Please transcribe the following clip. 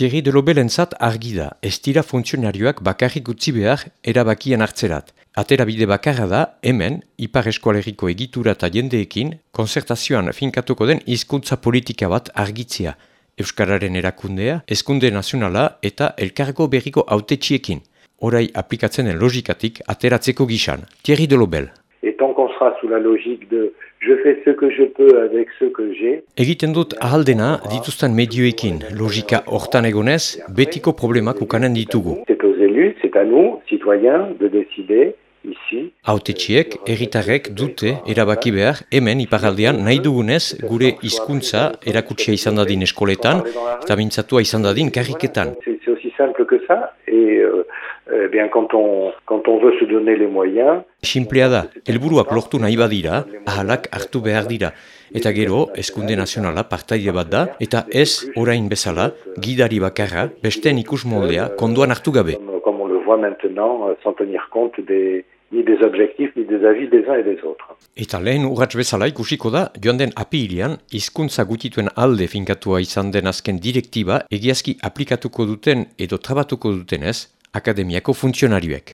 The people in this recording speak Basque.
Thierry de Lobelentzat argi da, ez dira funtzionarioak bakarrik utzi behar erabakian hartzerat. Atera bide bakarra da, hemen, ipar eskualeriko egitura eta jendeekin, konzertazioan finkatuko den hizkuntza politika bat argitzea. Euskararen erakundea, eskunde nazionala eta elkargo berriko autetxiekin. Horai aplikatzen den logikatik ateratzeko gisan. Thierry de Lobel. Et tant qu'on sera sous la logique de je fais ce que je peux avec ce que j'ai. Egiten dut ahaldena dituzten medioekin, logika hortan egonez, betiko problemak ukanen ditugu. C'est aux élus, c'est à nous, citoyens, de décider ici. Autetxiek, erritarrek dute erabaki behar, hemen iparaldean nahi dugunez gure hizkuntza erakutsia izan dadin eskoletan, eta mintzatua izan dadin karriketan. Simple que ça. Et euh, eh bien, quand on, quand on veut se donner les moyens, Simplea da, helburuak lortu nahi badira, ahalak hartu behar dira. Eta gero, eskunde nazionala partaide bat da, eta ez orain bezala, gidari bakarra, besteen ikus moldea, konduan hartu gabe. comme, on le voit maintenant, euh, sans tenir compte des, ni des objectifs ni des avis des uns et des autres. Eta lehen urrats bezala ikusiko da, joan den apiilian, hizkuntza gutituen alde finkatua izan den azken direktiba, egiazki aplikatuko duten edo trabatuko dutenez, akademiako funtzionarioek.